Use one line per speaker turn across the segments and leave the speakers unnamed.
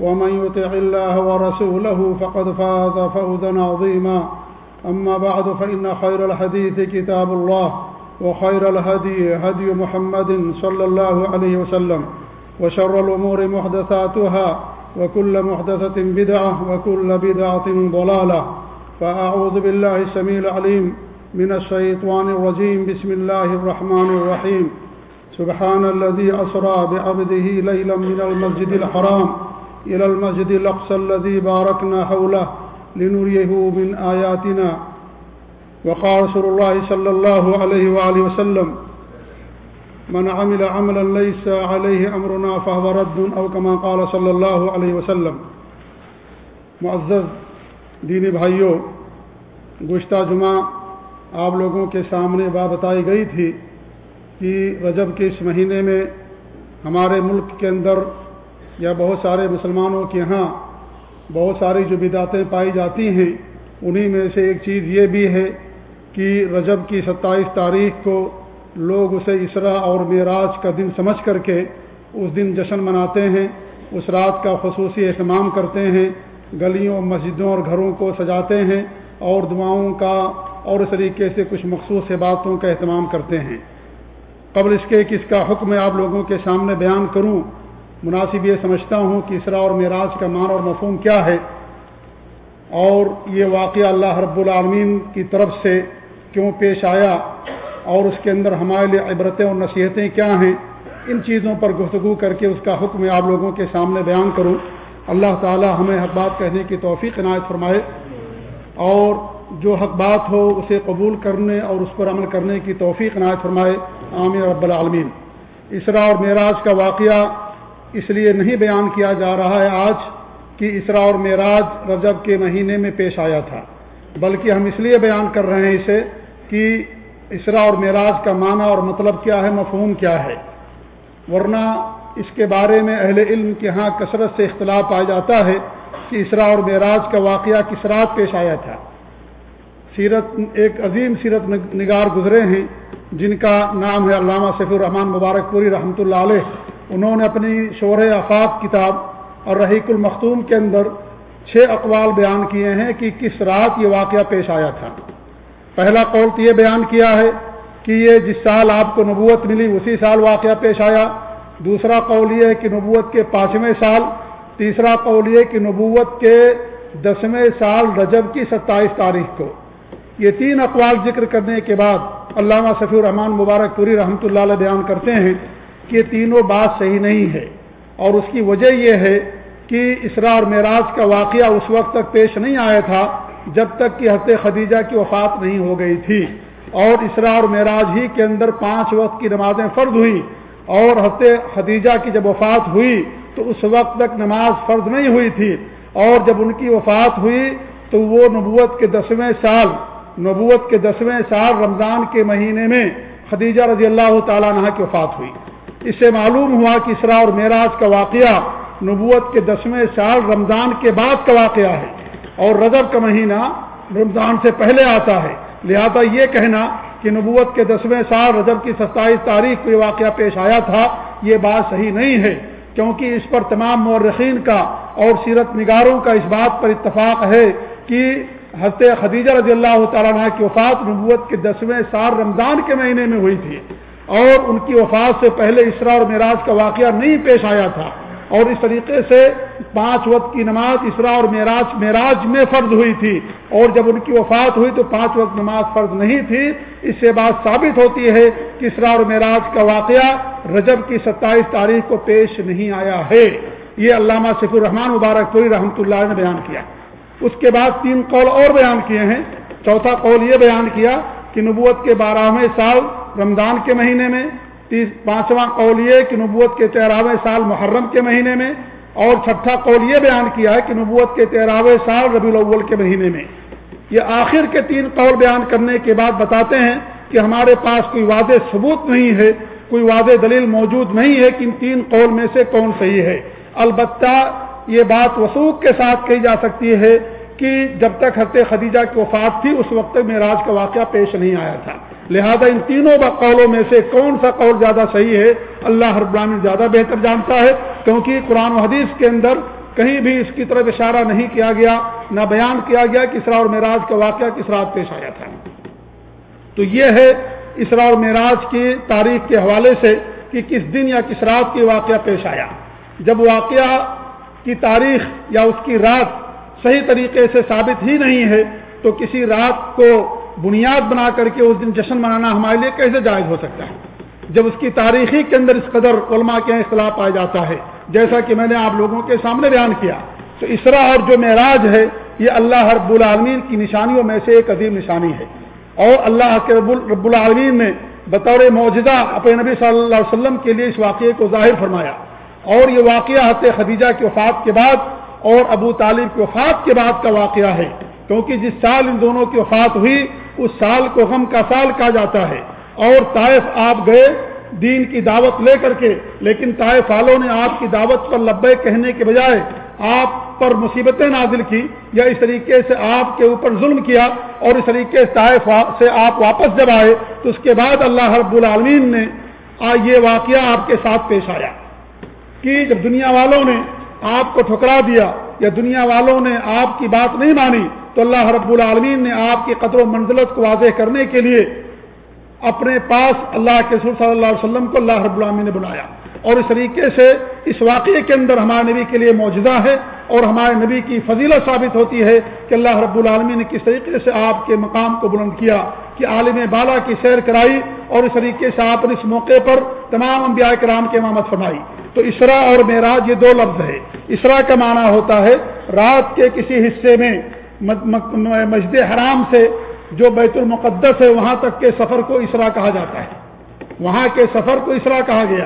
ومن يطع الله ورسوله فقد فاز فوزا عظيما. أما بعد، فإن خير الحديث كتاب الله، وخير الهدي هدي محمد صلى الله عليه وسلم، وشر الأمور محدثاتها، وكل محدثة بدعة، وكل بدعة ضلالة. فأعوذ بالله السميع العليم من الشيطان الرجيم. بسم الله الرحمن الرحيم. سبحان الذي أسرى بعبده ليلا من المسجد الحرام إلى المسجد الأقصى الذي باركنا حوله لنريه من آياتنا. وقال رسول الله صلى الله عليه وآله وسلم، من عمل عملا ليس عليه أمرنا فهو رد أو كما قال صلى الله عليه وسلم. معزز دینی بھائیوں گزشتہ جمعہ آپ لوگوں کے سامنے بات بتائی گئی تھی کہ رجب کے اس مہینے میں ہمارے ملک کے اندر یا بہت سارے مسلمانوں کے ہاں بہت ساری جو بدعتیں پائی جاتی ہیں، انہی میں سے ایک چیز یہ بھی ہے کہ رجب کی ستائیس تاریخ کو لوگ اسے اسرا اور معراج کا دن سمجھ کر کے اس دن جشن مناتے ہیں، اس رات کا خصوصی اہتمام کرتے ہیں، گلیوں، مسجدوں اور گھروں کو سجاتے ہیں اور دعاؤں کا اور اس طریقے سے کچھ مخصوص باتوں کا اہتمام کرتے ہیں۔ قبل اس کے کہ اس کا حکم آپ لوگوں کے سامنے بیان کروں مناسب یہ سمجھتا ہوں کہ اسرا اور معراج کا مان اور مفہوم کیا ہے اور یہ واقعہ اللہ رب العالمین کی طرف سے کیوں پیش آیا اور اس کے اندر ہمارے لیے عبرتیں اور نصیحتیں کیا ہیں، ان چیزوں پر گفتگو کر کے اس کا حکم آپ لوگوں کے سامنے بیان کروں۔ اللہ تعالی ہمیں حق بات کہنے کی توفیق عنایت فرمائے اور جو حق بات ہو اسے قبول کرنے اور اس پر عمل کرنے کی توفیق عنایت فرمائے۔ عامر رب العالمین۔ اسرا اور معراج کا واقعہ اس لیے نہیں بیان کیا جا رہا ہے آج کہ اسرا اور معراج رجب کے مہینے میں پیش آیا تھا۔ بلکہ ہم اس لیے بیان کر رہے ہیں اسے کہ اسرا اور معراج کا معنی اور مطلب کیا ہے، مفہوم کیا ہے۔ ورنہ اس کے بارے میں اہل علم کے ہاں کثرت سے اختلاف پایا جاتا ہے کہ اسرا اور معراج کا واقعہ کس رات پیش آیا تھا۔ سیرت، ایک عظیم سیرت نگار گزرے ہیں، جن کا نام ہے علامہ سیف الرحمان مبارک پوری رحمۃ اللہ علیہ۔ انہوں نے اپنی شور افاق کتاب اور رحیق المختوم کے اندر چھ اقوال بیان کیے ہیں کہ کس رات یہ واقعہ پیش آیا تھا۔ پہلا قول تو یہ بیان کیا ہے کہ یہ جس سال آپ کو نبوت ملی اسی سال واقعہ پیش آیا۔ دوسرا قول یہ ہے کہ نبوت کے پانچویں سال، تیسرا قول یہ کہ نبوت کے دسویں سال رجب کی ستائیس تاریخ کو۔ یہ تین اقوال ذکر کرنے کے بعد علامہ صفی الرحمان مبارک پوری رحمۃ اللہ علیہ بیان کرتے ہیں۔ کہ تینوں بات صحیح نہیں ہے۔ اور اس کی وجہ یہ ہے کہ اسرا اور معراج کا واقعہ اس وقت تک پیش نہیں آیا تھا جب تک کہ حضرت خدیجہ کی وفات نہیں ہو گئی تھی۔ اور اسرا اور معراج ہی کے اندر پانچ وقت کی نمازیں فرض ہوئی اور حضرت خدیجہ کی جب وفات ہوئی تو اس وقت تک نماز فرض نہیں ہوئی تھی۔ اور جب ان کی وفات ہوئی تو وہ نبوت کے دسویں سال، نبوت کے دسویں سال رمضان کے مہینے میں خدیجہ رضی اللہ تعالیٰ عنہ کی وفات ہوئی۔ اس سے معلوم ہوا کہ اسرا اور معراج کا واقعہ نبوت کے دسویں سال رمضان کے بعد کا واقعہ ہے اور رجب کا مہینہ رمضان سے پہلے آتا ہے۔ لہذا یہ کہنا کہ نبوت کے دسویں سال رجب کی ستائیس تاریخ کو یہ واقعہ پیش آیا تھا، یہ بات صحیح نہیں ہے، کیونکہ اس پر تمام مورخین کا اور سیرت نگاروں کا اس بات پر اتفاق ہے کہ حضرت خدیجہ رضی اللہ تعالیٰ عنہ کی وفات نبوت کے دسویں سال رمضان کے مہینے میں ہوئی تھی۔ اور ان کی وفات سے پہلے اسرا اور معراج کا واقعہ نہیں پیش آیا تھا۔ اور اس طریقے سے پانچ وقت کی نماز اسرا اور معراج معراج میں فرض ہوئی تھی۔ اور جب ان کی وفات ہوئی تو پانچ وقت نماز فرض نہیں تھی۔ اس سے بات ثابت ہوتی ہے کہ اسرا اور معراج کا واقعہ رجب کی ستائیس تاریخ کو پیش نہیں آیا ہے۔ یہ علامہ سف الرحمان مبارک پوری رحمۃ اللہ نے بیان کیا۔ اس کے بعد تین قول اور بیان کیے ہیں۔ چوتھا قول یہ بیان کیا کہ نبوت کے بارہویں سال رمضان کے مہینے میں پانچواں قول یہ کہ نبوت کے تیرہویں سال محرم کے مہینے میں، اور چھٹا قول یہ بیان کیا ہے کہ نبوت کے تیرہویں سال ربی الاول کے مہینے میں۔ یہ آخر کے تین قول بیان کرنے کے بعد بتاتے ہیں کہ ہمارے پاس کوئی واضح ثبوت نہیں ہے، کوئی واضح دلیل موجود نہیں ہے کہ ان تین قول میں سے کون صحیح ہے۔ البتہ یہ بات وسوخ کے ساتھ کہی جا سکتی ہے کہ جب تک حضرت خدیجہ کی وفات تھی، اس وقت تک معراج کا واقعہ پیش نہیں آیا تھا۔ لہذا ان تینوں قولوں میں سے کون سا قول زیادہ صحیح ہے؟ اللہ ہر براہن زیادہ بہتر جانتا ہے، کیونکہ قرآن و حدیث کے اندر کہیں بھی اس کی طرف اشارہ نہیں کیا گیا، نہ بیان کیا گیا کہ اسرا اور معراج کا واقعہ کس رات پیش آیا تھا۔ تو یہ ہے اسرا اور معراج کی تاریخ کے حوالے سے کہ کس دن یا کس رات کی واقعہ پیش آیا۔ جب واقعہ کی تاریخ یا اس کی رات صحیح طریقے سے ثابت ہی نہیں ہے، تو کسی رات کو بنیاد بنا کر کے اس دن جشن منانا ہمارے لیے کیسے جائز ہو سکتا ہے؟ جب اس کی تاریخی کے اندر اس قدر علماء کے اختلاف پایا جاتا ہے، جیسا کہ میں نے آپ لوگوں کے سامنے بیان کیا۔ تو اسرا اور جو معراج ہے، یہ اللہ رب العالمین کی نشانیوں میں سے ایک عظیم نشانی ہے۔ اور اللہ کے رب العالمین نے بطور موجودہ اپنے نبی صلی اللہ علیہ وسلم کے لیے اس واقعے کو ظاہر فرمایا۔ اور یہ واقعہ حت خدیجہ کی وفات کے بعد اور ابو طالب کی وفات کے بعد کا واقعہ ہے۔ کیونکہ جس سال ان دونوں کی وفات ہوئی اس سال کو غم کا سال کہا جاتا ہے۔ اور طائف آپ گئے دین کی دعوت لے کر کے، لیکن طائف والوں نے آپ کی دعوت پر لبے کہنے کے بجائے آپ پر مصیبتیں نازل کی یا اس طریقے سے آپ کے اوپر ظلم کیا اور اس طریقے سے طائف سے آپ واپس جب آئے، تو اس کے بعد اللہ رب العالمین نے یہ واقعہ آپ کے ساتھ پیش آیا کہ جب دنیا والوں نے آپ کو ٹھکرا دیا یا دنیا والوں نے آپ کی بات نہیں مانی تو اللہ رب العالمین نے آپ کی قدر و منزلت کو واضح کرنے کے لیے اپنے پاس اللہ کے سر صلی اللہ علیہ وسلم کو اللہ رب العالمین نے بلایا۔ اور اس طریقے سے اس واقعے کے اندر ہمارے نبی کے لیے موجودہ ہے اور ہمارے نبی کی فضیلت ثابت ہوتی ہے کہ اللہ رب العالمین نے کس طریقے سے آپ کے مقام کو بلند کیا کہ عالم بالا کی سیر کرائی اور اس طریقے سے آپ نے اس موقع پر تمام انبیاء کرام کی امامت فرمائی۔ تو اسرا اور معراج یہ دو لفظ ہے اسرا کا معنی ہوتا ہے رات کے کسی حصے میں مسجد حرام سے جو بیت المقدس ہے، وہاں تک کے سفر کو اسرا کہا جاتا ہے۔ وہاں کے سفر کو اسرا کہا گیا۔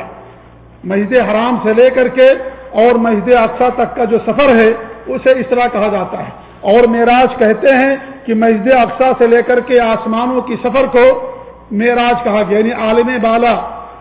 مسجد حرام سے لے کر کے اور مسجد اقسا تک کا جو سفر ہے، اسے اسرا کہا جاتا ہے۔ اور معراج کہتے ہیں کہ مسجد اقسا سے لے کر کے آسمانوں کی سفر کو معراج کہا گیا یعنی عالم بالا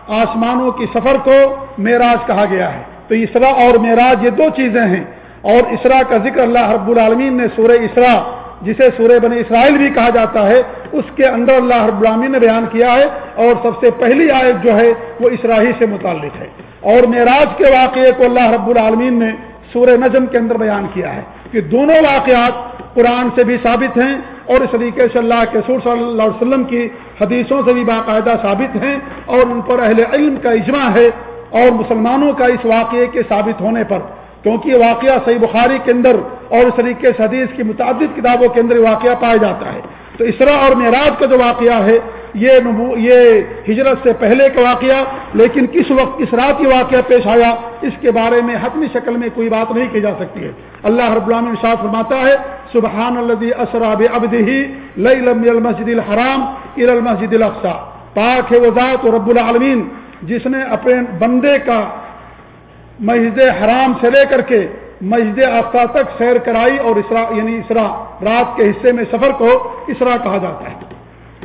آسمانوں کی سفر کو معراج کہا گیا ہے۔ تو اسرا اور معراج یہ دو چیزیں ہیں۔ اور اسرا کا ذکر اللہ رب العالمین نے سورہ اسرا جسے سورہ بن اسرائیل بھی کہا جاتا ہے، اس کے اندر اللہ رب العالمین نے بیان کیا ہے اور سب سے پہلی آیت جو ہے وہ اسراہی سے متعلق ہے۔ اور معراج کے واقعے کو اللہ رب العالمین نے سورہ نجم کے اندر بیان کیا ہے کہ دونوں واقعات قرآن سے بھی ثابت ہیں اور اس طریقے سے اللہ کے سور صلی اللہ علیہ وسلم کی حدیثوں سے بھی باقاعدہ ثابت ہیں اور ان پر اہل علم کا اجماع ہے اور مسلمانوں کا اس واقعے کے ثابت ہونے پر کیونکہ یہ واقعہ صحیح بخاری کے اندر اور اس طریقے سے حدیث کی متعدد کتابوں کے اندر یہ واقعہ پایا جاتا ہے۔ تو اسرا اور معراج کا جو واقعہ ہے، یہ نبو، یہ ہجرت سے پہلے کا واقعہ، لیکن کس وقت، کس رات یہ واقعہ پیش آیا، اس کے بارے میں حتمی شکل میں کوئی بات نہیں کی جا سکتی ہے۔ اللہ رب العالمین شاہ فرماتا ہے سبحان الدی اسراب ابد ہی لئی لمبی المسد الحرام ار المسد الفسا پاک ہے وزات و رب العالمین، جس نے اپنے بندے کا مسجد حرام سے لے کر کے مسجد آفتہ تک سیر کرائی اور اسرا یعنی اسرا رات کے حصے میں سفر کو اسرا کہا جاتا ہے۔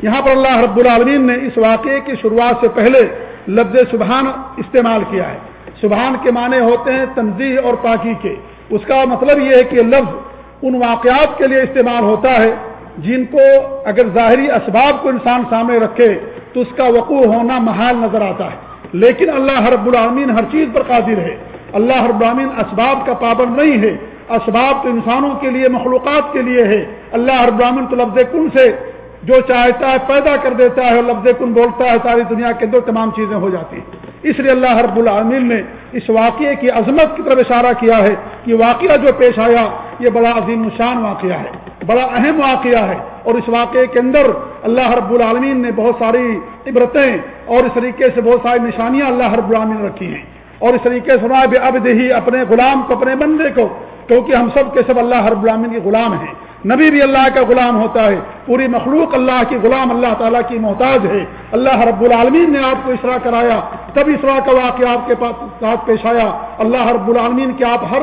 یہاں پر اللہ رب العالمین نے اس واقعے کی شروعات سے پہلے لفظ سبحان استعمال کیا ہے۔ سبحان کے معنی ہوتے ہیں تنظیح اور پاکی کے۔ اس کا مطلب یہ ہے کہ لفظ ان واقعات کے لیے استعمال ہوتا ہے جن کو اگر ظاہری اسباب کو انسان سامنے رکھے تو اس کا وقوع ہونا محال نظر آتا ہے۔ لیکن اللہ رب العالمین ہر چیز پر قادر ہے۔ اللہ رب العالمین اسباب کا پابند نہیں ہے۔ اسباب تو انسانوں کے لیے، مخلوقات کے لیے ہے۔ اللہ رب العالمین تو لفظ کن سے جو چاہتا ہے پیدا کر دیتا ہے اور لفظ کن بولتا ہے، ساری دنیا کے اندر تمام چیزیں ہو جاتی ہیں۔ اس لیے اللہ رب العامل نے اس واقعے کی عظمت کی طرف اشارہ کیا ہے کہ واقعہ جو پیش آیا، یہ بڑا عظیم شان واقعہ ہے، بڑا اہم واقعہ ہے اور اس واقعے کے اندر اللہ رب العالمین نے بہت ساری عبرتیں اور اس طریقے سے بہت ساری نشانیاں اللہ رب العالمین رکھی ہیں۔ اور اس طریقے سے اب دہی اپنے غلام کو، اپنے بندے کو، کیونکہ ہم سب کے سب اللہ رب العالمین کے غلام ہیں۔ نبی بھی اللہ کا غلام ہوتا ہے، پوری مخلوق اللہ کی غلام، اللہ تعالیٰ کی محتاج ہے۔ اللہ رب العالمین نے آپ کو اسرا کرایا، تب اسرا کا واقعہ آپ کے ساتھ پیش آیا۔ اللہ رب العالمین کے آپ ہر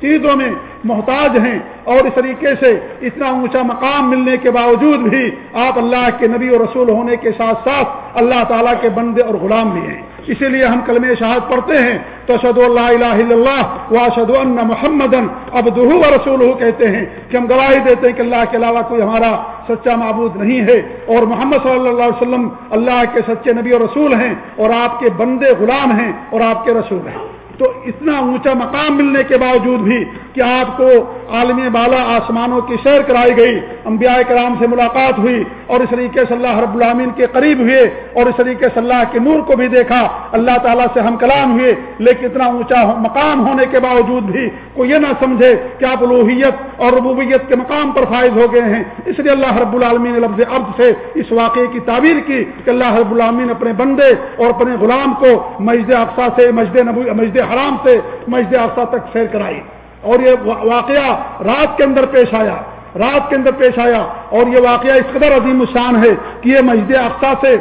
چیزوں میں محتاج ہیں اور اس طریقے سے اتنا اونچا مقام ملنے کے باوجود بھی آپ اللہ کے نبی اور رسول ہونے کے ساتھ ساتھ اللہ تعالیٰ کے بندے اور غلام بھی ہیں۔ اسی لیے ہم کلم شہاد پڑھتے ہیں تو شد اللہ الہ الا اللہ واشد اللہ محمد ابدہ و رسول کہتے ہیں کہ ہم گواہی دیتے ہیں کہ اللہ کے علاوہ کوئی ہمارا سچا معبود نہیں ہے اور محمد صلی اللہ علیہ وسلم اللہ کے سچے نبی اور رسول ہیں اور آپ کے بندے غلام ہیں اور آپ کے رسول ہیں۔ تو اتنا اونچا مقام ملنے کے باوجود بھی کہ آپ کو عالم بالا آسمانوں کی سیر کرائی گئی۔ انبیاء کرام سے ملاقات ہوئی اور اس طریقے سے اللہ رب العامین کے قریب ہوئے اور اس طریقے سے اللہ کے نور کو بھی دیکھا۔ اللہ تعالیٰ سے ہم کلام ہوئے، لیکن اتنا اونچا مقام ہونے کے باوجود بھی کوئی یہ نہ سمجھے کہ آپ لوہیت اور ربوبیت کے مقام پر فائز ہو گئے ہیں۔ اس لیے اللہ رب العالمین نے لفظ عبد سے اس واقعے کی تعبیر کی کہ اللہ رب العالمین اپنے بندے اور اپنے غلام کو مسجد افسا سے مسجد نبو مسجد حرام سے مسجد افسا تک سیر کرائی۔ اور یہ واقعہ رات کے اندر پیش آیا۔ رات کے اندر پیش آیا۔ اور یہ واقعہ اس قدر عظیم شان ہے کہ یہ مسجد افسا سے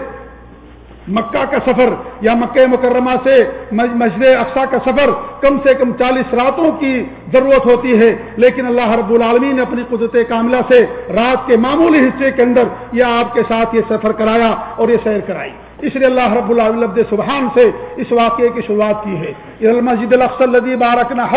مکہ کا سفر یا مکہ مکرمہ سے مسجد اقسا کا سفر کم سے کم چالیس راتوں کی ضرورت ہوتی ہے۔ لیکن اللہ رب العالمین نے اپنی قدرت کاملہ سے رات کے معمولی حصے کے اندر یہ آپ کے ساتھ یہ سفر کرایا اور یہ سیر کرائی۔ اس لیے اللہ رب العبد سبحان سے اس واقعے کی شروعات کی ہے۔ مسجد الدی بارکنا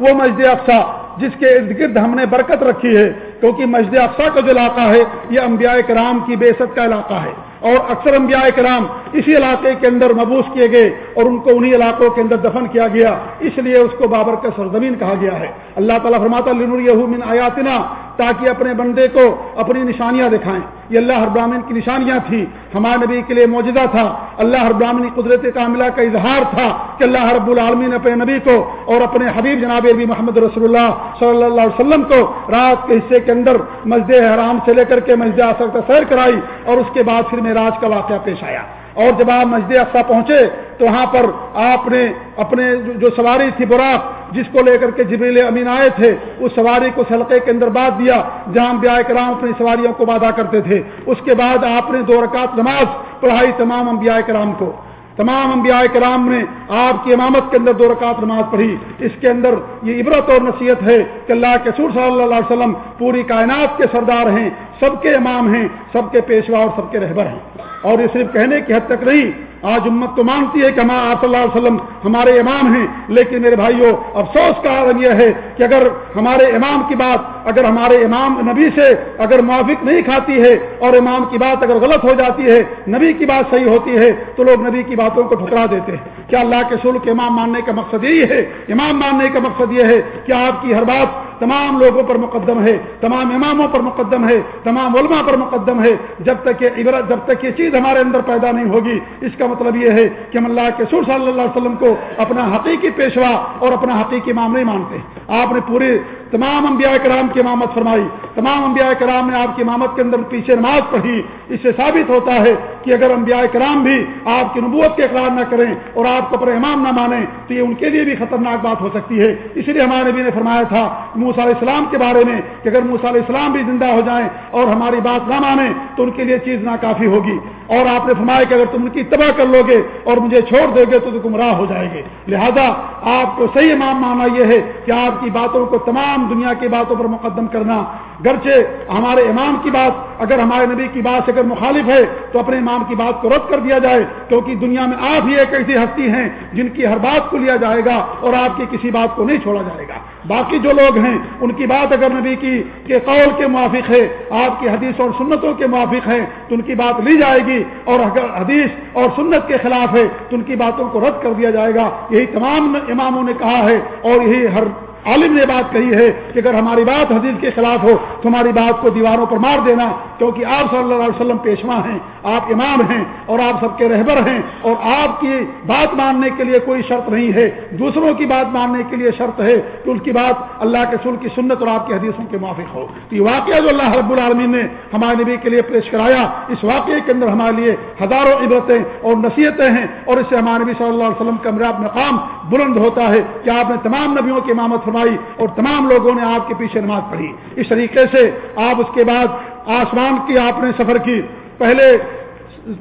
وہ مسجد اقسا جس کے ارد گرد ہم نے برکت رکھی ہے، کیونکہ مسجد اقسا کا جو علاقہ ہے، یہ انبیاء کرام کی بے کا علاقہ ہے۔ اور اکثر انبیاء کرام اسی علاقے کے اندر مبوس کیے گئے اور ان کو انہی علاقوں کے اندر دفن کیا گیا۔ اس لیے اس کو بابر کا سرزمین کہا گیا ہے۔ اللہ تعالیٰ فرماتا من آیاتنا تاکہ اپنے بندے کو اپنی نشانیاں دکھائیں۔ یہ اللہ ہر براہین کی نشانیاں تھیں۔ ہمارے نبی کے لیے موجودہ تھا۔ اللہ ہر براہین قدرت کاملہ کا اظہار تھا کہ اللہ رب العالمین اپنے نبی کو اور اپنے حبیب جناب عبی محمد رسول اللہ صلی اللہ علیہ وسلم کو رات کے حصے کے اندر مسجد حرام سے لے کر کے مسجد آسر کا سیر کرائی اور اس کے بعد پھر معراج کا واقعہ پیش آیا۔ اور جب آپ مسجد اقسا پہنچے تو وہاں پر آپ نے اپنے جو سواری تھی براق، جس کو لے کر کے جبریل امین آئے تھے، اس سواری کو سلقے کے اندر باد دیا، جہاں بیاہ کرام اپنی سواریوں کو بادا کرتے تھے۔ اس کے بعد آپ نے دو رکعت نماز پڑھائی تمام انبیاء کرام کو۔ تمام انبیاء کرام نے آپ کی امامت کے اندر دو رکعت نماز پڑھی۔ اس کے اندر یہ عبرت اور نصیحت ہے کہ اللہ کے سور صلی اللہ علیہ وسلم پوری کائنات کے سردار ہیں۔ سب کے امام ہیں، سب کے پیشوا اور سب کے رہبر ہیں۔ اور یہ صرف کہنے کی حد تک نہیں، آج امت تو مانتی ہے کہ ہمارا صلی اللہ علیہ وسلم ہمارے امام ہیں، لیکن میرے بھائیوں افسوس کا عالم یہ ہے کہ اگر ہمارے امام کی بات، اگر ہمارے امام نبی سے اگر موافق نہیں کھاتی ہے، اور امام کی بات اگر غلط ہو جاتی ہے، نبی کی بات صحیح ہوتی ہے، تو لوگ نبی کی باتوں کو ٹھکرا دیتے ہیں۔ کیا اللہ کے سل کے امام ماننے کا مقصد یہی ہے؟ امام ماننے کا مقصد یہ ہے کہ آپ کی ہر بات تمام لوگوں پر مقدم ہے، تمام اماموں پر مقدم ہے، تمام علماء پر مقدم ہے۔ جب تک یہ عبرت، جب تک یہ چیز ہمارے اندر پیدا نہیں ہوگی، اس کا مطلب یہ ہے کہ ہم اللہ کے سور صلی اللہ علیہ وسلم کو اپنا حقیقی پیشوا اور اپنا حقیقی امام نہیں مانتے۔ آپ نے پورے تمام انبیاء کرام کی امامت فرمائی، تمام انبیاء کرام نے آپ کی امامت کے اندر پیچھے نماز پڑھی۔ اس سے ثابت ہوتا ہے کہ اگر انبیاء کرام بھی آپ کی نبوت کے اقرار نہ کریں اور آپ کو اپنے امام نہ مانیں، تو یہ ان کے لیے بھی خطرناک بات ہو سکتی ہے۔ اس لیے ہمارے نبی نے فرمایا تھا موسا علیہ السلام کے بارے میں کہ اگر موسا علیہ السلام بھی زندہ ہو جائیں اور ہماری بات نہ مانیں تو ان کے لیے چیز ناکافی ہوگی۔ اور آپ نے فرمایا کہ اگر تم ان کی تباہ کر لو گے اور مجھے چھوڑ دو گے تو گمراہ ہو جائے گے۔ لہذا آپ کو صحیح امام مانا یہ ہے کہ آپ کی باتوں کو تمام دنیا کی باتوں پر مقدم کرنا۔ گرچہ ہمارے امام کی بات، اگر ہمارے نبی کی بات سے اگر مخالف ہے تو اپنے امام کی بات کو رد کر دیا جائے، کیونکہ دنیا میں آپ ہی ایک ایسی ہستی ہیں جن کی ہر بات کو لیا جائے گا اور آپ کی کسی بات کو نہیں چھوڑا جائے گا۔ باقی جو لوگ ہیں، ان کی بات اگر نبی کی کے قول کے موافق ہے، آپ کی حدیث اور سنتوں کے موافق ہیں، تو ان کی بات لی جائے گی اور اگر حدیث اور سنت کے خلاف ہے، تو ان کی باتوں کو رد کر دیا جائے گا۔ یہی تمام اماموں نے کہا ہے اور یہی ہر عالم نے بات کہی ہے کہ اگر ہماری بات حدیث کے خلاف ہو تو ہماری بات کو دیواروں پر مار دینا کیونکہ آپ صلی اللہ علیہ وسلم پیشوا ہیں، آپ امام ہیں اور آپ سب کے رہبر ہیں اور آپ کی بات ماننے کے لیے کوئی شرط نہیں ہے۔ دوسروں کی بات ماننے کے لیے شرط ہے کہ ان کی بات اللہ کے سل کی سنت اور آپ کی حدیثوں کے موافق ہو۔ تو یہ واقعہ جو اللہ رب العالمین نے ہمارے نبی کے لیے پیش کرایا، اس واقعے کے اندر ہمارے لیے ہزاروں عبرتیں اور نصیحتیں ہیں اور اس سے ہمارے نبی صلی اللہ علیہ وسلم کا مراب مقام بلند ہوتا ہے کہ آپ نے تمام نبیوں کی امامت فرمائی اور تمام لوگوں نے آپ کے پیچھے نماز پڑھی۔ اس طریقے سے آپ اس کے بعد آسمان کی آپ نے سفر کی۔ پہلے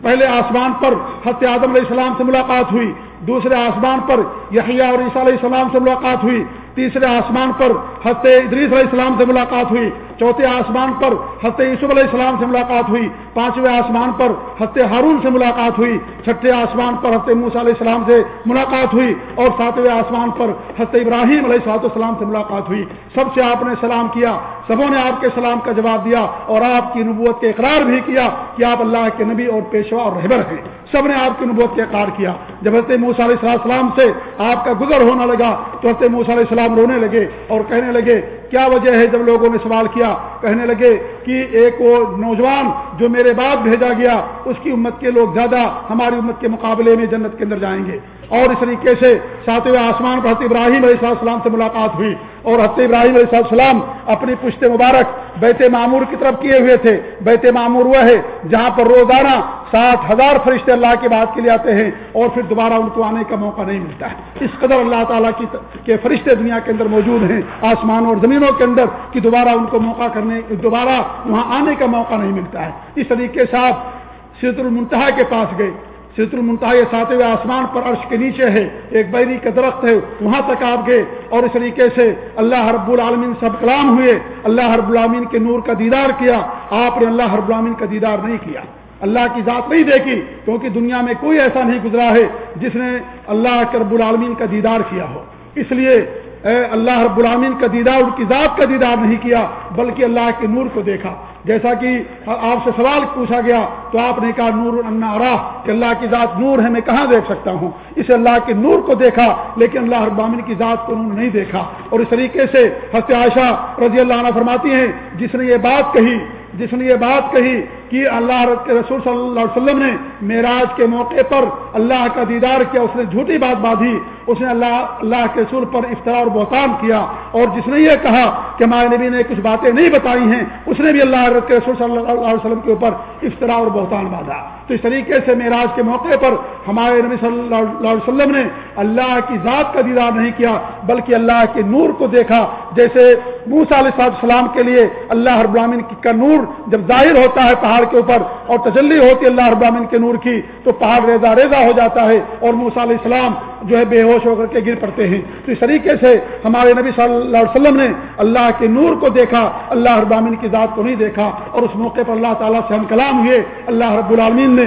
پہلے آسمان پر حت آدم علیہ السلام سے ملاقات ہوئی۔ دوسرے آسمان پر یحییٰ اور عیسیٰ علیہ السلام سے ملاقات ہوئی۔ تیسرے آسمان پر حت ادریس علیہ السلام سے ملاقات ہوئی، چوتھے آسمان پر حت یوسف علیہ السلام سے ملاقات ہوئی، پانچویں آسمان پر حت ہارون سے ملاقات ہوئی، چھٹے آسمان پر حت موسیٰ علیہ السلام سے ملاقات ہوئی اور ساتویں آسمان پر حت ابراہیم علیہ صاحب السلام سے ملاقات ہوئی۔ سب سے آپ نے سلام کیا، سبوں نے آپ کے سلام کا جواب دیا اور آپ کی نبوت کے اقرار بھی کیا کہ آپ اللہ کے نبی اور پیشوا اور رہبر ہیں۔ سب نے آپ کی نبوت کے اقرار کیا۔ جب حضرت موسیٰ علیہ السلام سے آپ کا گزر ہونا لگا تو حضرت موسیٰ علیہ السلام رونے لگے اور کہنے لگے، کیا وجہ ہے جب لوگوں نے سوال کیا؟ کہنے لگے کہ ایک وہ نوجوان جو میرے بعد بھیجا گیا، اس کی امت کے لوگ زیادہ ہماری امت کے مقابلے میں جنت کے اندر جائیں گے۔ اور اس طریقے سے ساتویں آسمان پر حضرت ابراہیم علیہ السلام سے ملاقات ہوئی اور حضرت ابراہیم علیہ السلام اپنی پشت مبارک بیت معمور کی طرف کیے ہوئے تھے۔ بیت معمور وہ ہے جہاں پر روزانہ ساٹھ ہزار فرشتے اللہ کی بات کے لیے آتے ہیں اور پھر دوبارہ ان کو آنے کا موقع نہیں ملتا ہے۔ اس قدر اللہ تعالیٰ کی کے فرشتے دنیا کے اندر موجود ہیں۔ آسمان اور زمینوں کے اندر کہ دوبارہ ان کو موقع کرنے دوبارہ وہاں آنے کا موقع نہیں ملتا ہے۔ اس طریقے سے آپ سیت المنتہا کے پاس گئے۔ سیت المنتہا یہ ساتویں آسمان پر عرش کے نیچے ہے، ایک بیری کا درخت ہے، وہاں تک آپ گئے اور اس طریقے سے اللہ رب العالمین سب کلام ہوئے، اللہ رب العالمین کے نور کا دیدار کیا، آپ نے اللہ رب العالمین کا دیدار نہیں کیا۔ اللہ کی ذات نہیں دیکھی، کیونکہ دنیا میں کوئی ایسا نہیں گزرا ہے جس نے اللہ کے رب العالمین کا دیدار کیا ہو۔ اس لیے اے اللہ رب العالمین کا دیدار ان کی ذات کا دیدار نہیں کیا، بلکہ اللہ کے نور کو دیکھا۔ جیسا کہ آپ سے سوال پوچھا گیا، تو آپ نے کہا، نور انا کہ اللہ کی ذات نور ہے، میں کہاں دیکھ سکتا ہوں؟ اسے اللہ کے نور کو دیکھا، لیکن اللہ رب کی ذات کو انہوں نے نہیں دیکھا۔ اور اس طریقے سے حضرت عائشہ رضی اللہ عنہ فرماتی ہیں، جس نے یہ بات کہی، جس نے یہ بات کہی کہ اللہ کے رسول صلی اللہ علیہ وسلم نے معراج کے موقع پر اللہ کا دیدار کیا، اس نے جھوٹی بات باندھی، اس نے اللہ اللہ کے رسول پر افطرا اور بہتان کیا۔ اور جس نے یہ کہا کہ ہمارے نبی نے کچھ باتیں نہیں بتائی ہیں، اس نے بھی اللہ کے رسول صلی اللہ علیہ وسلم کے اوپر افطرا اور بہتان باندھا۔ تو اس طریقے سے معراج کے موقع پر ہمارے نبی صلی اللہ علیہ وسلم نے اللہ کی ذات کا دیدار نہیں کیا، بلکہ اللہ کے نور کو دیکھا۔ جیسے موسا علیہ السلام کے لیے اللہ رب العالمین کا نور جب ظاہر ہوتا ہے، پہاڑ پہاڑ کے اوپر اور تجلی ہوتی اللہ ابامن کے نور کی، تو پہاڑ ریزا ریزا ہو جاتا ہے اور موسا علیہ السلام جو ہے بے ہوش ہو کر کے گر پڑتے ہیں۔ تو اس طریقے سے ہمارے نبی صلی اللہ علیہ وسلم نے اللہ کے نور کو دیکھا، اللہ ابامن کی ذات کو نہیں دیکھا اور اس موقع پر اللہ تعالیٰ سے ہم کلام ہوئے۔ اللہ رب العالمین نے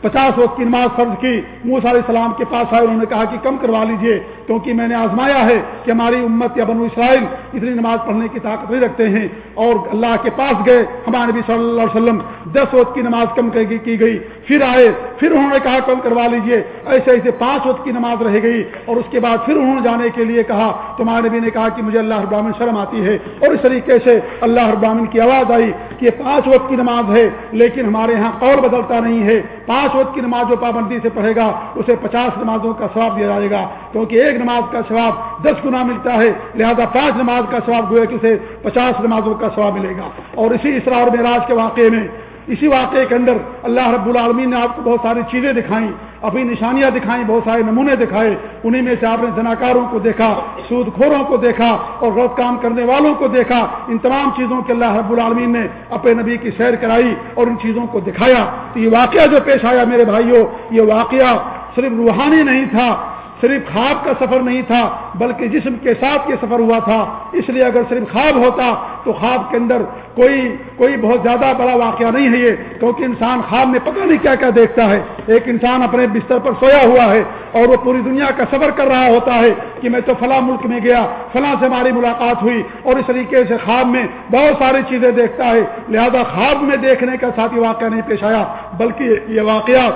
پچاس وقت کی نماز فرض کی۔ موس علیہ السلام کے پاس آئے، انہوں نے کہا کہ کم کروا لیجیے، کیونکہ میں نے آزمایا ہے کہ ہماری امت یا بنو اسرائیل اتنی نماز پڑھنے کی طاقت نہیں رکھتے ہیں۔ اور اللہ کے پاس گئے، ہمارے نبی صلی اللہ علیہ وسلم دس وقت کی نماز کم کی گئی پھر آئے، پھر انہوں نے کہا کم کروا لیجیے۔ ایسے ایسے پانچ وقت کی نماز رہ گئی۔ اور اس کے بعد پھر انہوں نے جانے کے لیے کہا، تمہارے نبی نے کہا کہ مجھے اللہ ابراہین شرم آتی ہے۔ اور اس طریقے سے اللہ ابراہین کی آواز آئی کہ یہ پانچ وقت کی نماز ہے، لیکن ہمارے یہاں قول بدلتا نہیں ہے۔ پانچ وقت کی نماز جو پابندی سے پڑھے گا، اسے پچاس نمازوں کا ثواب دیا جائے گا۔ کیونکہ ایک نماز کا ثواب دس گنا ملتا ہے، لہذا پانچ نماز کا ثواب گویا کہ اسے پچاس نمازوں کا ثواب ملے گا۔ اور اسی اسرار معراج کے واقعے میں اسی واقعے کے اندر اللہ رب العالمین نے آپ کو بہت ساری چیزیں دکھائیں، اپنی نشانیاں دکھائیں، بہت سارے نمونے دکھائے۔ انہیں میں سے آپ نے زناکاروں کو دیکھا سود خوروں کو دیکھا اور غلط کام کرنے والوں کو دیکھا۔ ان تمام چیزوں کے اللہ رب العالمین نے اپنے نبی کی سیر کرائی اور ان چیزوں کو دکھایا۔ تو یہ واقعہ جو پیش آیا میرے بھائیوں، یہ واقعہ صرف روحانی نہیں تھا صرف خواب کا سفر نہیں تھا، بلکہ جسم کے ساتھ یہ سفر ہوا تھا۔ اس لیے اگر صرف خواب ہوتا، تو خواب کے اندر کوئی کوئی بہت زیادہ بڑا واقعہ نہیں ہے یہ، کیونکہ انسان خواب میں پتہ نہیں کیا کیا دیکھتا ہے۔ ایک انسان اپنے بستر پر سویا ہوا ہے اور وہ پوری دنیا کا سفر کر رہا ہوتا ہے کہ میں تو فلاں ملک میں گیا، فلاں سے ہماری ملاقات ہوئی اور اس طریقے سے خواب میں بہت ساری چیزیں دیکھتا ہے۔ لہذا خواب میں دیکھنے کا ساتھی واقعہ نہیں پیش آیا، بلکہ یہ واقعہ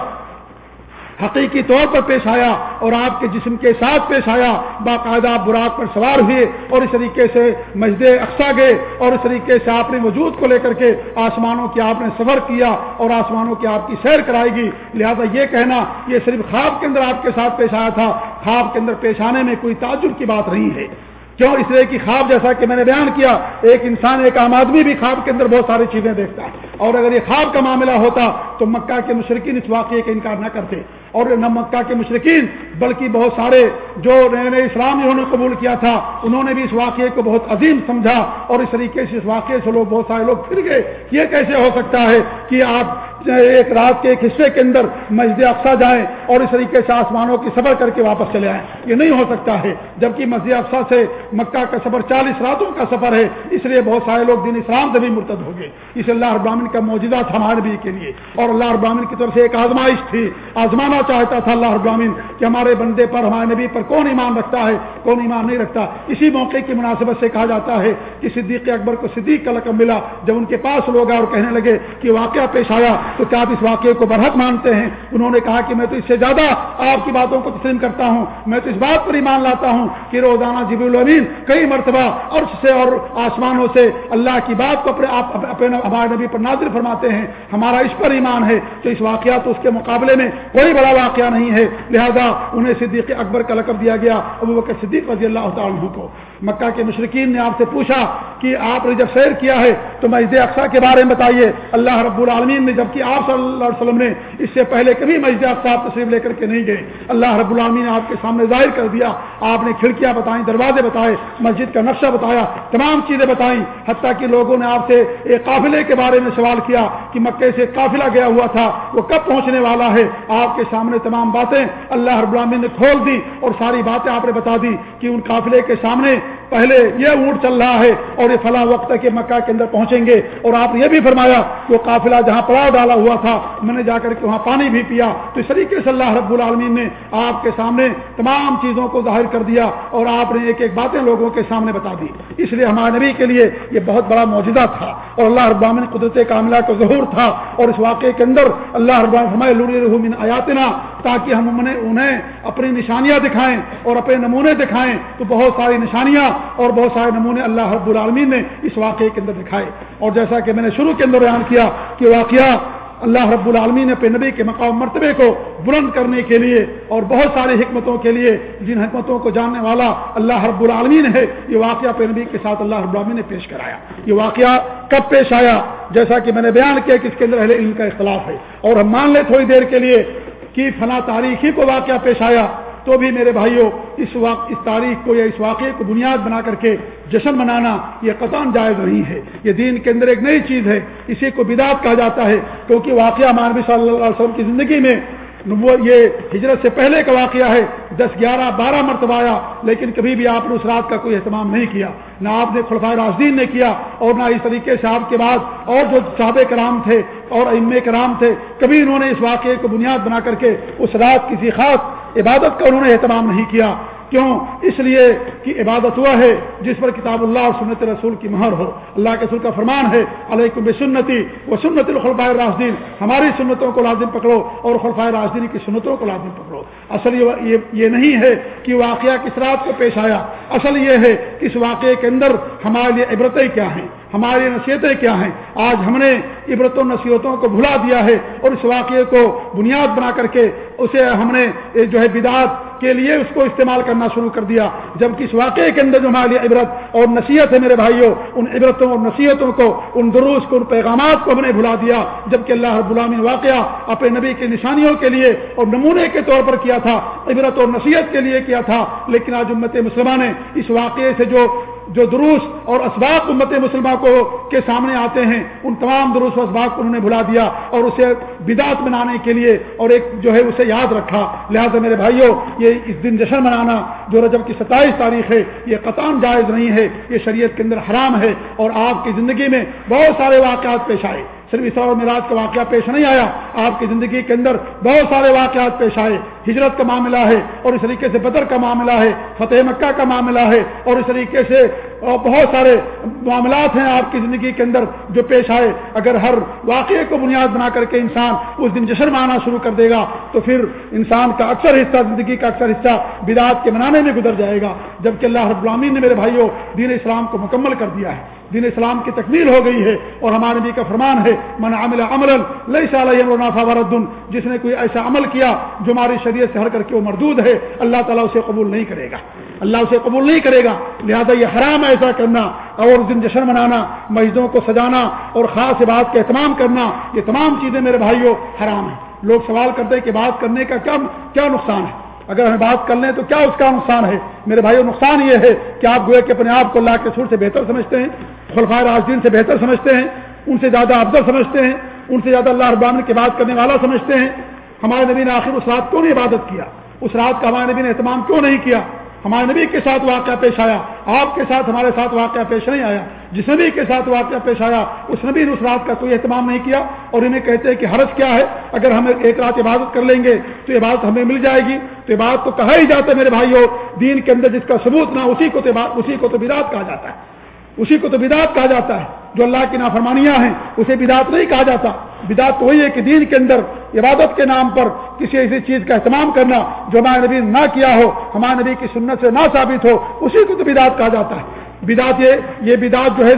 حقیقی طور پر پیش آیا اور آپ کے جسم کے ساتھ پیش آیا۔ باقاعدہ براق پر سوار ہوئے اور اس طریقے سے مسجد اقسا گئے اور اس طریقے سے آپ نے وجود کو لے کر کے آسمانوں کی آپ نے سفر کیا اور آسمانوں کی آپ کی سیر کرائے گی لہذا یہ کہنا، یہ صرف خواب کے اندر آپ کے ساتھ پیش آیا تھا۔ خواب کے اندر پیش آنے میں کوئی تعجب کی بات نہیں ہے۔ کیوں؟ اس لیے کہ خواب جیسا کہ میں نے بیان کیا، ایک انسان، ایک عام آدمی بھی خواب کے اندر بہت ساری چیزیں دیکھتا ہے۔ اور اگر یہ خواب کا معاملہ ہوتا تو مکہ کے مشرقین اس واقعے کا انکار نہ کرتے اور نہ مکہ کے مشرقین بلکہ بہت سارے جو نئے نئے اسلام انہوں نے قبول کیا تھا، انہوں نے بھی اس واقعے کو بہت عظیم سمجھا اور اس طریقے سے اس واقعے سے لوگ بہت سارے لوگ پھر گئے۔ یہ کیسے ہو سکتا ہے کہ آپ ایک رات کے ایک حصے کے اندر مسجد افسا جائیں اور اس طریقے سے آسمانوں کی سفر کر کے واپس چلے آئیں؟ یہ نہیں ہو سکتا ہے، جبکہ مسجد افسا سے مکہ کا سفر چالیس راتوں کا سفر ہے، اس لیے بہت سارے لوگ دین اسلام سے بھی مرتد ہو گئے۔ اس اللہ ابراہین کا موجودہ تھا ہمارے بھی کے لیے۔ اور اور اللہ ابراہین کی طرف سے ایک آزمائش تھی۔ آزمانا چاہتا تھا اللہ ابراہین کہ ہمارے بندے پر، ہمارے نبی پر کون ایمان رکھتا ہے، کون ایمان نہیں رکھتا۔ اسی موقع کی مناسبت سے کہا جاتا ہے کہ صدیق اکبر کو صدیق کا لقب ملا۔ جب ان کے پاس لوگ اور کہنے لگے کہ واقعہ پیش آیا، تو کیا آپ اس واقعے کو برحق مانتے ہیں؟ انہوں نے کہا کہ میں تو اس سے زیادہ آپ کی باتوں کو تسلیم کرتا ہوں۔ میں تو اس بات پر ایمان لاتا ہوں کہ روزانہ جب الامین کئی مرتبہ عرش سے اور آسمانوں سے اللہ کی بات کو اپنے آپ، اپنے ہمارے نبی پر نازل فرماتے ہیں۔ ہمارا اس پر ایمان ہے تو اس واقعہ تو اس کے مقابلے میں کوئی بڑا واقعہ نہیں ہے۔ لہذا انہیں صدیق اکبر کا لقب دیا گیا، ابو بکر صدیق رضی اللہ تعالیٰ کو۔ مکہ کے مشرقین نے آپ سے پوچھا کہ آپ نے جب سیر کیا ہے تو مسجد اقسا کے بارے میں بتائیے۔ اللہ رب العالمین نے جبکہ آپ صلی اللہ علیہ وسلم نے اس سے پہلے کبھی مسجد اقسا تصریف لے کر کے نہیں گئے، اللہ رب العالمین نے آپ کے سامنے ظاہر کر دیا۔ آپ نے کھڑکیاں بتائیں، دروازے بتائے، مسجد کا نقشہ بتایا، تمام چیزیں بتائیں۔ حتیٰ کہ لوگوں نے آپ سے ایک قافلے کے بارے میں سوال کیا کہ مکے سے قافلہ گیا ہوا تھا، وہ کب پہنچنے والا ہے؟ آپ کے سامنے تمام باتیں اللہ رب العالمین نے کھول دی اور ساری باتیں آپ نے بتا دی کہ ان قافلے کے سامنے ہوں پہلے یہ اونٹ چل رہا ہے اور یہ فلاں وقت کے مکہ کے اندر پہنچیں گے اور آپ نے یہ بھی فرمایا وہ قافلہ جہاں پڑاؤ ڈالا ہوا تھا، میں نے جا کر کے وہاں پانی بھی پیا۔ تو اس طریقے سے اللہ رب العالمین نے آپ کے سامنے تمام چیزوں کو ظاہر کر دیا اور آپ نے ایک ایک باتیں لوگوں کے سامنے بتا دی۔ اس لیے ہمارے نبی کے لیے یہ بہت بڑا موجودہ تھا اور اللہ رب العالمین قدرت کاملہ کا ظہور تھا اور اس واقعے کے اندر اللہ رب آیاتنا، تاکہ ہم انہیں اپنی نشانیاں دکھائیں اور اپنے نمونے دکھائیں۔ تو بہت ساری نشانیاں اور بہت سارے نمونے اللہ رب العالمین نے اس واقعے کے اندر دکھائے۔ اور جیسا کہ میں نے شروع کے اندر بیان کیا کہ واقعہ اللہ رب العالمین نے نبی کے مقام مرتبے کو بلند کرنے کے لیے اور بہت ساری حکمتوں کے لیے جن حکمتوں کو جاننے والا اللہ رب العالمین ہے، یہ واقعہ پہ نبی کے ساتھ اللہ رب العالمین نے پیش کرایا۔ یہ واقعہ کب پیش آیا؟ جیسا کہ میں نے بیان کیا کہ اس کے اندر اہل علم کا اختلاف ہے۔ اور ہم مان لیں تھوڑی دیر کے لیے کہ فلاں تاریخی کو واقعہ پیش آیا۔ تو بھی میرے بھائیوں اس واقع اس تاریخ کو یا اس واقعے کو بنیاد بنا کر کے جشن منانا یہ قطان جائز نہیں ہے۔ یہ دین کے اندر ایک نئی چیز ہے، اسی کو بدعت کہا جاتا ہے۔ کیونکہ واقعہ مانوی صلی اللہ علیہ وسلم کی زندگی میں یہ ہجرت سے پہلے کا واقعہ ہے۔ دس، گیارہ، بارہ مرتبہ آیا، لیکن کبھی بھی آپ نے اس رات کا کوئی اہتمام نہیں کیا۔ نہ آپ نے خلفۂ راجدین نے کیا، اور نہ اس طریقے سے آپ کے بعد اور جو صحابہ کرام تھے اور ام کرام تھے، کبھی انہوں نے اس واقعے کو بنیاد بنا کر کے اس رات کسی خاص عبادت کا انہوں نے اہتمام نہیں کیا۔ کیوں؟ اس لیے کہ عبادت ہوا ہے جس پر کتاب اللہ اور سنت رسول کی مہر ہو۔ اللہ کے رسول کا فرمان ہے، علیکم سنتی وہ سنت الخلفۂ راجدین ہماری سنتوں کو لازم پکڑو اور خلفۂ راجدین کی سنتوں کو لازم پکڑو۔ اصل یہ نہیں ہے کہ واقعہ کس رات کو پیش آیا۔ اصل یہ ہے کہ اس واقعے کے اندر ہمارے لیے عبرتیں کیا ہیں۔ ہماری نصیحتیں کیا ہیں؟ آج ہم نے عبرت و نصیحتوں کو بھلا دیا ہے اور اس واقعے کو بنیاد بنا کر کے اسے ہم نے جو ہے بدعت کے لیے اس کو استعمال کرنا شروع کر دیا۔ جبکہ اس واقعے کے اندر جو ہمارے عبرت اور نصیحت ہے میرے بھائیوں، ان عبرتوں اور نصیحتوں کو، ان دروس کو، ان پیغامات کو ہم نے بھلا دیا۔ جبکہ اللہ رب العالمین واقعہ اپنے نبی کی نشانیوں کے لیے اور نمونے کے طور پر کیا تھا، عبرت اور نصیحت کے لیے کیا تھا۔ لیکن آج امت مسلمان نے اس واقعے سے جو جو دروس اور اسباق امت مسلمہ کو کے سامنے آتے ہیں، ان تمام دروس و اسباق کو انہوں نے بھلا دیا اور اسے بدعت بنانے کے لیے اور ایک جو ہے اسے یاد رکھا۔ لہذا میرے بھائیوں، یہ اس دن جشن منانا جو رجب کی ستائیس تاریخ ہے، یہ قطام جائز نہیں ہے۔ یہ شریعت کے اندر حرام ہے اور آپ کی زندگی میں بہت سارے واقعات پیش آئے۔ صرف اسرا اور میراج کا واقعہ پیش نہیں آیا، آپ کی زندگی کے اندر بہت سارے واقعات پیش آئے۔ ہجرت کا معاملہ ہے اور اس طریقے سے بدر کا معاملہ ہے، فتح مکہ کا معاملہ ہے اور اس طریقے سے اور بہت سارے معاملات ہیں آپ کی زندگی کے اندر جو پیش آئے۔ اگر ہر واقعے کو بنیاد بنا کر کے انسان اس دن جشن منانا شروع کر دے گا، تو پھر انسان کا اکثر حصہ، زندگی کا اکثر حصہ بدعت کے منانے میں گزر جائے گا۔ جبکہ اللہ رب العالمین نے میرے بھائیوں، دین اسلام کو مکمل کر دیا ہے۔ دین اسلام کی تکمیل ہو گئی ہے اور ہمارے نبی کا فرمان ہے، من عمل عمل لئی صلاح وردن جس نے کوئی ایسا عمل کیا جو ہماری شریعت سے ہر کر کے وہ مردود ہے، اللہ تعالیٰ اسے قبول نہیں کرے گا۔ اللہ اسے قبول نہیں کرے گا، لہذا یہ حرام ہے ایسا کرنا اور اس دن جشن منانا، مسجدوں کو سجانا اور خاص بات کا اہتمام کرنا، یہ تمام چیزیں میرے بھائیوں حرام ہیں۔ لوگ سوال کرتے کہ بات کرنے کا کیا کیا نقصان ہے؟ اگر ہمیں بات کر لیں تو کیا اس کا نقصان ہے؟ میرے بھائیو نقصان یہ ہے کہ آپ گوئے کہ اپنے آپ کو اللہ کے سر سے بہتر سمجھتے ہیں، خلفائے راجدین سے بہتر سمجھتے ہیں، ان سے زیادہ افضل سمجھتے ہیں، ان سے زیادہ اللہ ابامن کی بات کرنے والا سمجھتے ہیں۔ ہمارے نبی نے آخر اس رات کیوں نہیں عبادت کیا؟ اس رات کا ہمارے نبی نے اہتمام کیوں نہیں کیا؟ ہمارے نبی کے ساتھ واقعہ پیش آیا، آپ کے ساتھ ہمارے ساتھ واقعہ پیش نہیں آیا۔ جس نبی کے ساتھ واقعہ پیش آیا، اس نبی نے اس رات کا کوئی اہتمام نہیں کیا اور انہیں کہتے ہیں کہ حرض کیا ہے، اگر ہم ایک رات عبادت کر لیں گے تو یہ بات ہمیں مل جائے گی۔ تو یہ بات تو کہا ہی جاتا ہے میرے بھائیوں، دین کے اندر جس کا ثبوت نہ، اسی کو اسی کو تو برات کہا جاتا ہے۔ اسی کو تو بدات کہا جاتا ہے۔ جو اللہ کی نافرمانیاں ہیں، اسے بدات نہیں کہا جاتا۔ بدعت تو وہی ہے کہ دین کے اندر عبادت کے نام پر کسی ایسی چیز کا اہتمام کرنا جو ہمارے نبی نہ کیا ہو، ہمارے نبی کی سنت سے نہ ثابت ہو، اسی کو تو بدات کہا جاتا ہے۔ بدات یہ یہ بدات جو ہے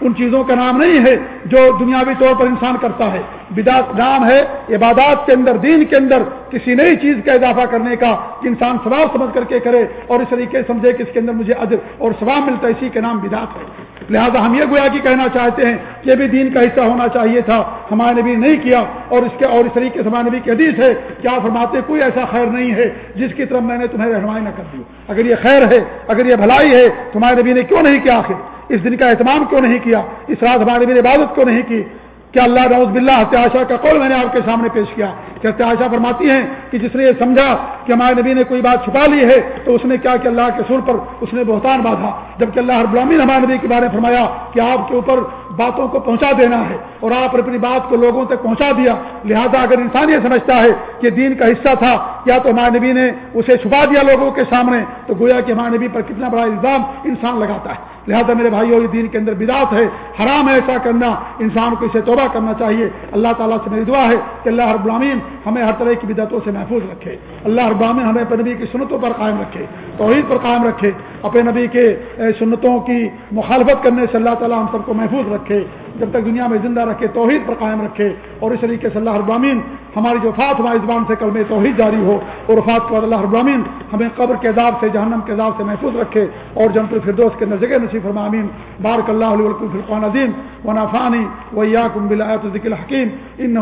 ان چیزوں کا نام نہیں ہے جو دنیاوی طور پر انسان کرتا ہے۔ بدات نام ہے عبادات کے اندر، دین کے اندر کسی نئی چیز کا اضافہ کرنے کا کہ انسان ثواب سمجھ کر کے کرے اور اس طریقے سے سمجھے کہ اس کے اندر مجھے عدل اور ثواب ملتا ہے۔ اسی کے نام بدات ہے۔ لہذا ہم یہ گویا کہ کہنا چاہتے ہیں کہ یہ بھی دین کا حصہ ہونا چاہیے تھا، ہمارے نبی نہیں کیا، اور اس کے اور اس طریقے سے ہمارے نبی کی حدیث ہے، کیا فرماتے کوئی ایسا خیر نہیں ہے جس کی طرف میں نے تمہیں رہنمائی نہ کر دی اگر یہ خیر ہے، اگر یہ بھلائی ہے، تمہارے نبی نے کیوں نہیں کیا آخر؟ اس دن کا اہتمام کیوں نہیں کیا؟ اس رات ہمارے نبی نے عبادت کیوں نہیں کی؟ کہ اللہ روز بلّہ ہتیاشا کا قول میں نے آپ کے سامنے پیش کیا کہ ہتیاشا فرماتی ہیں کہ جس نے یہ سمجھا کہ ہمارے نبی نے کوئی بات چھپا لی ہے تو اس نے کیا کہ اللہ کے سر پر اس نے بہتان باندھا جبکہ اللہ ہر غلامی ہمارے نبی کے بارے میں فرمایا کہ آپ کے اوپر باتوں کو پہنچا دینا ہے اور آپ اپنی بات کو لوگوں تک پہنچا دیا۔ لہذا اگر انسان یہ سمجھتا ہے کہ دین کا حصہ تھا، یا تو ہمارے نبی نے اسے چھپا دیا لوگوں کے سامنے، تو گویا کہ ہمارے نبی پر کتنا بڑا الزام انسان لگاتا ہے۔ لہذا میرے بھائیوں یہ دین کے اندر بدات ہے، حرام ہے ایسا کرنا، انسان کو اسے توبہ کرنا چاہیے۔ اللہ تعالیٰ سے میری دعا ہے کہ اللہ ہر العالمین ہمیں ہر طرح کی بدعتوں سے محفوظ رکھے۔ اللہ رب العالمین ہمیں اپنے نبی کی سنتوں پر قائم رکھے، توحید پر قائم رکھے، اپنے نبی کے سنتوں کی مخالفت کرنے سے اللہ تعالیٰ ہم سب کو محفوظ رکھے۔ جب تک دنیا میں زندہ رکھے، توحید پر قائم رکھے۔ اور اس طریقے سے اللہ ابرامین ہماری جو فات ہماری زبان سے کل میں توحید جاری ہو، اور وفات کے بعد اللہ ابرامین ہمیں قبر کے عذاب سے، جہنم کے عذاب سے محفوظ رکھے۔ اور جنت الفردوس کے اندر جگہ نصیب فرمامین بارک اللہ علیہ فرقان عظیم و نافانی و یا کم بلایت ذکل حکیم ان